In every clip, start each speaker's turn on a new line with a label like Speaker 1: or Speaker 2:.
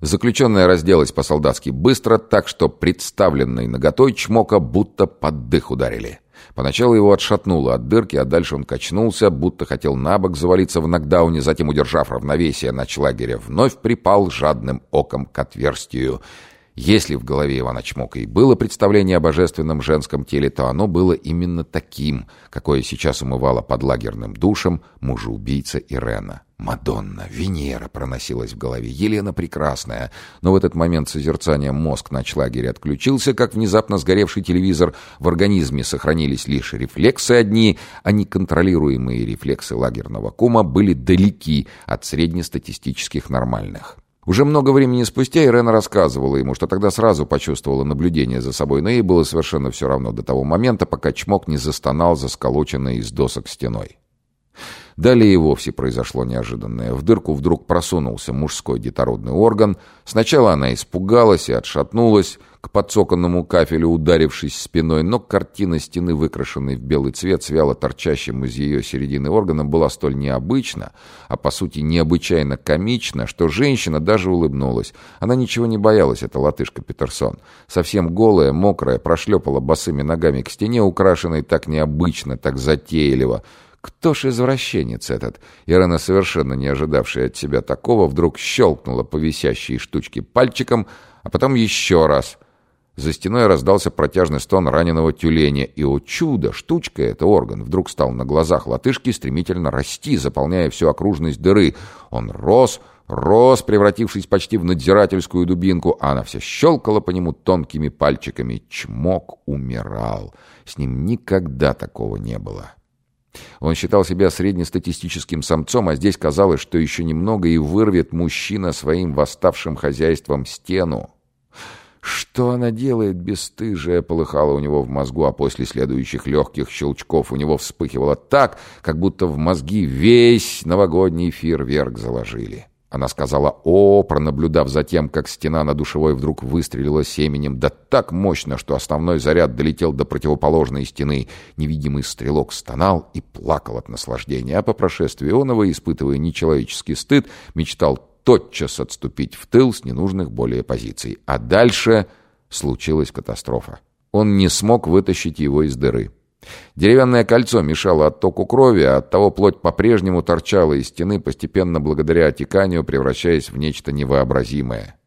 Speaker 1: Заключенная разделась по-солдатски быстро, так что представленный наготой чмока будто под дых ударили. Поначалу его отшатнуло от дырки, а дальше он качнулся, будто хотел на бок завалиться в нокдауне, затем, удержав равновесие на лагеря, вновь припал жадным оком к отверстию. Если в голове Ивана Чмока и было представление о божественном женском теле, то оно было именно таким, какое сейчас умывало под лагерным душем мужа-убийца Ирена. Мадонна, Венера проносилась в голове, Елена Прекрасная. Но в этот момент созерцания мозг на лагере отключился, как внезапно сгоревший телевизор. В организме сохранились лишь рефлексы одни, а неконтролируемые рефлексы лагерного кума были далеки от среднестатистических нормальных. Уже много времени спустя Ирена рассказывала ему, что тогда сразу почувствовала наблюдение за собой, но ей было совершенно все равно до того момента, пока чмок не застонал за сколоченной из досок стеной. Далее и вовсе произошло неожиданное. В дырку вдруг просунулся мужской детородный орган. Сначала она испугалась и отшатнулась, к подсоканному кафелю ударившись спиной, но картина стены, выкрашенной в белый цвет, с вяло торчащим из ее середины органом, была столь необычна, а по сути необычайно комична, что женщина даже улыбнулась. Она ничего не боялась, эта латышка Петерсон. Совсем голая, мокрая, прошлепала босыми ногами к стене, украшенной так необычно, так затейливо, кто ж извращенец этот? Ирена, совершенно не ожидавшая от себя такого, вдруг щелкнула по висящей штучке пальчиком, а потом еще раз. За стеной раздался протяжный стон раненого тюленя, и, о чудо, штучка эта, орган, вдруг стал на глазах латышки стремительно расти, заполняя всю окружность дыры. Он рос, рос, превратившись почти в надзирательскую дубинку, а она вся щелкала по нему тонкими пальчиками. Чмок умирал. С ним никогда такого не было. Он считал себя среднестатистическим самцом, а здесь казалось, что еще немного и вырвет мужчина своим восставшим хозяйством стену. Что она делает, бесстыжая, полыхала у него в мозгу, а после следующих легких щелчков у него вспыхивало так, как будто в мозги весь новогодний фейерверк заложили. Она сказала «О», пронаблюдав за тем, как стена на душевой вдруг выстрелила семенем, да так мощно, что основной заряд долетел до противоположной стены. Невидимый стрелок стонал и плакал от наслаждения, а по прошествии оного, испытывая нечеловеческий стыд, мечтал тотчас отступить в тыл с ненужных более позиций. А дальше случилась катастрофа. Он не смог вытащить его из дыры. Деревянное кольцо мешало оттоку крови, а оттого плоть по-прежнему торчала из стены, постепенно благодаря отеканию превращаясь в нечто невообразимое.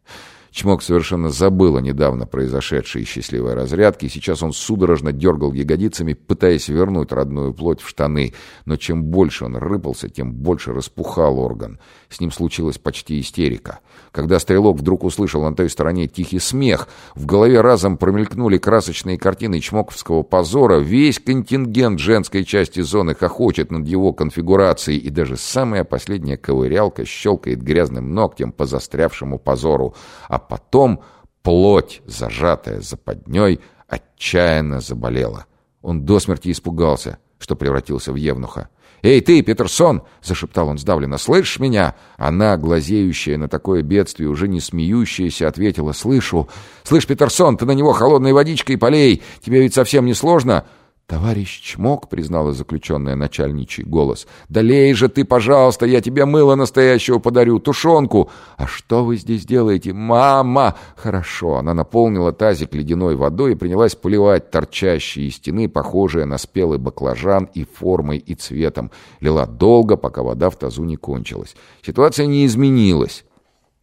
Speaker 1: Чмок совершенно забыл о недавно произошедшей счастливой разрядке, и сейчас он судорожно дергал ягодицами, пытаясь вернуть родную плоть в штаны. Но чем больше он рыпался, тем больше распухал орган. С ним случилась почти истерика. Когда стрелок вдруг услышал на той стороне тихий смех, в голове разом промелькнули красочные картины чмоковского позора, весь контингент женской части зоны хохочет над его конфигурацией, и даже самая последняя ковырялка щелкает грязным ногтем по застрявшему позору, а потом плоть, зажатая западней, отчаянно заболела. Он до смерти испугался, что превратился в евнуха. «Эй, ты, Петерсон!» — зашептал он сдавленно. «Слышишь меня?» Она, глазеющая на такое бедствие, уже не смеющаяся, ответила. «Слышу! Слышь, Петерсон, ты на него холодной водичкой полей! Тебе ведь совсем не сложно?» «Товарищ Чмок», — признала заключенная начальничий голос, — «долей же ты, пожалуйста, я тебе мыло настоящего подарю, тушенку». «А что вы здесь делаете?» «Мама!» «Хорошо». Она наполнила тазик ледяной водой и принялась поливать торчащие из стены, похожие на спелый баклажан и формой, и цветом. Лила долго, пока вода в тазу не кончилась. Ситуация не изменилась.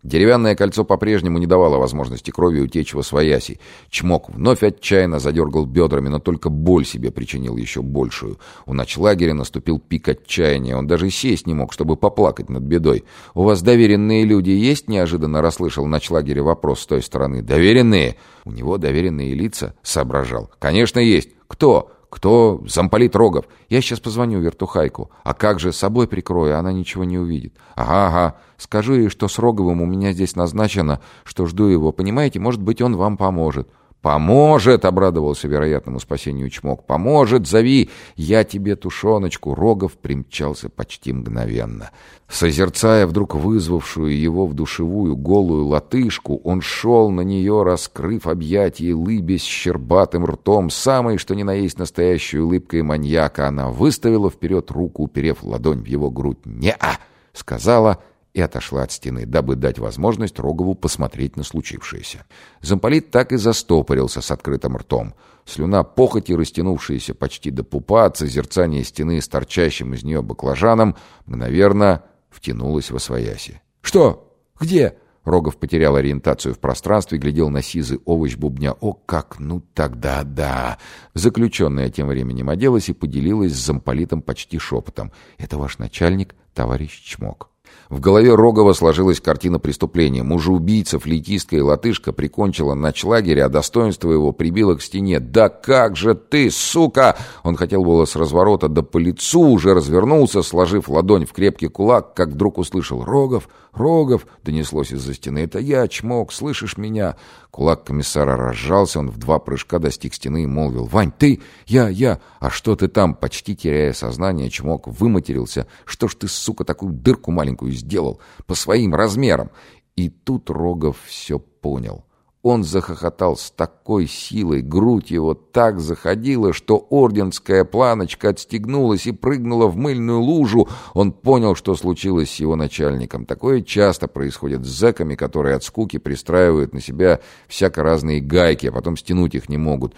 Speaker 1: Деревянное кольцо по-прежнему не давало возможности крови утечь во свояси. Чмок вновь отчаянно задергал бедрами, но только боль себе причинил еще большую. У ночлагеря наступил пик отчаяния. Он даже сесть не мог, чтобы поплакать над бедой. «У вас доверенные люди есть?» — неожиданно расслышал ночлагере вопрос с той стороны. «Доверенные?» «У него доверенные лица?» — соображал. «Конечно, есть. Кто?» «Кто? Замполит Рогов. Я сейчас позвоню вертухайку. А как же, собой прикрою, она ничего не увидит. Ага, ага. Скажу ей, что с Роговым у меня здесь назначено, что жду его. Понимаете, может быть, он вам поможет». «Поможет!» — обрадовался вероятному спасению Чмок. «Поможет! Зови! Я тебе тушеночку!» Рогов примчался почти мгновенно. Созерцая вдруг вызвавшую его в душевую голую латышку, он шел на нее, раскрыв объятия, лыбясь щербатым ртом, самой, что ни на есть настоящей улыбкой маньяка. Она выставила вперед руку, уперев ладонь в его грудь. «Не-а!» — сказала и отошла от стены, дабы дать возможность Рогову посмотреть на случившееся. Замполит так и застопорился с открытым ртом. Слюна похоти, растянувшаяся почти до пупа от созерцания стены с торчащим из нее баклажаном, мгновенно втянулась во свояси. «Что? Где?» Рогов потерял ориентацию в пространстве, глядел на сизый овощ бубня. «О, как! Ну тогда да!» Заключенная тем временем оделась и поделилась с замполитом почти шепотом. «Это ваш начальник, товарищ Чмок». В голове Рогова сложилась картина преступления. Мужеубийца, флейтистка и латышка прикончила ночлагеря, а достоинство его прибило к стене. «Да как же ты, сука!» Он хотел было с разворота да по лицу, уже развернулся, сложив ладонь в крепкий кулак, как вдруг услышал «Рогов! Рогов!» донеслось из-за стены. «Это я, Чмок, слышишь меня?» Кулак комиссара разжался, он в два прыжка достиг стены и молвил. «Вань, ты? Я, я! А что ты там?» Почти теряя сознание, Чмок выматерился. «Что ж ты, сука, такую дырку маленькую сделал? По своим размерам!» И тут Рогов все понял. Он захохотал с такой силой, грудь его так заходила, что орденская планочка отстегнулась и прыгнула в мыльную лужу. Он понял, что случилось с его начальником. Такое часто происходит с зэками, которые от скуки пристраивают на себя всяко разные гайки, а потом стянуть их не могут.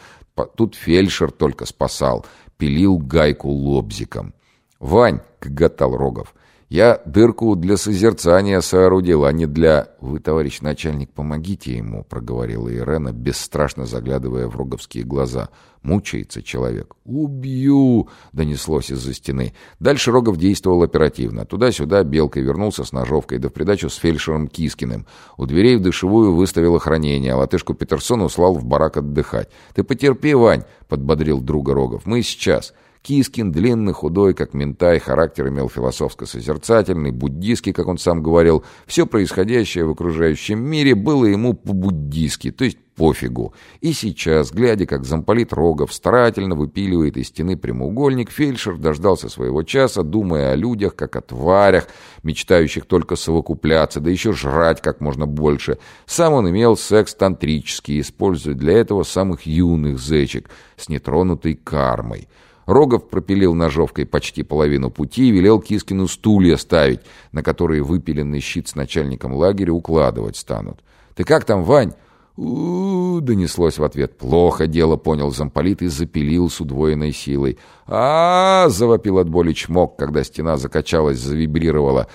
Speaker 1: Тут фельдшер только спасал, пилил гайку лобзиком. «Вань!» — гоготал Рогов. Я дырку для созерцания соорудил, а не для... Вы, товарищ начальник, помогите ему, проговорила Ирена, бесстрашно заглядывая в роговские глаза. Мучается человек. «Убью!» — донеслось из-за стены. Дальше Рогов действовал оперативно. Туда-сюда Белкой вернулся с ножовкой, да в придачу с фельдшером Кискиным. У дверей в душевую выставил охранение, а латышку Петерсону услал в барак отдыхать. «Ты потерпи, Вань!» — подбодрил друга Рогов. «Мы сейчас!» Кискин, длинный, худой, как минтай, характер имел философско-созерцательный, буддийский, как он сам говорил. Все происходящее в окружающем мире было ему по-буддийски, то есть пофигу. И сейчас, глядя, как замполит Рогов старательно выпиливает из стены прямоугольник, фельдшер дождался своего часа, думая о людях, как о тварях, мечтающих только совокупляться, да еще жрать как можно больше. Сам он имел секс тантрический, используя для этого самых юных зечек с нетронутой кармой. Рогов пропилил ножовкой почти половину пути и велел Кискину стулья ставить, на которые выпиленный щит с начальником лагеря укладывать станут. «Ты как там, Вань?» Донеслось в ответ. «Плохо дело», — понял замполит и запилил с удвоенной силой. а, -а, -а завопил от боли чмок, когда стена закачалась, завибрировала.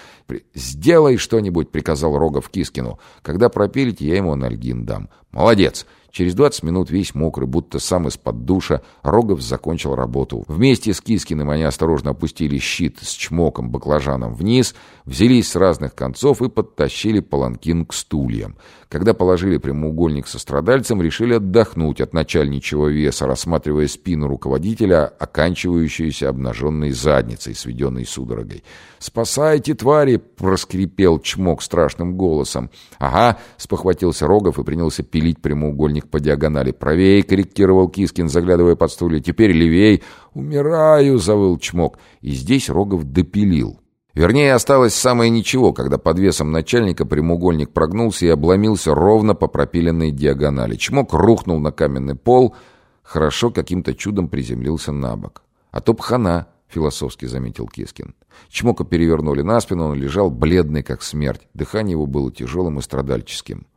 Speaker 1: «Сделай что-нибудь», — приказал Рогов Кискину. «Когда пропилите, я ему анальгин дам». «Молодец!» Через 20 минут весь мокрый, будто сам из-под душа, Рогов закончил работу. Вместе с Кискиным они осторожно опустили щит с чмоком баклажаном вниз, взялись с разных концов и подтащили паланкин к стульям. Когда положили прямоугольник со страдальцем, решили отдохнуть от начальничего веса, рассматривая спину руководителя, оканчивающуюся обнаженной задницей, сведенной судорогой. «Спасайте, твари!» — проскрипел чмок страшным голосом. «Ага!» — спохватился Рогов и принялся пилить прямоугольник по диагонали. «Правее!» — корректировал Кискин, заглядывая под стулья. «Теперь левей!» «Умираю!» — завыл чмок. И здесь Рогов допилил. Вернее, осталось самое ничего, когда под весом начальника прямоугольник прогнулся и обломился ровно по пропиленной диагонали. Чмок рухнул на каменный пол, хорошо каким-то чудом приземлился на бок. А то б хана, философски заметил Кискин. Чмока перевернули на спину, он лежал бледный, как смерть. Дыхание его было тяжелым и страдальческим.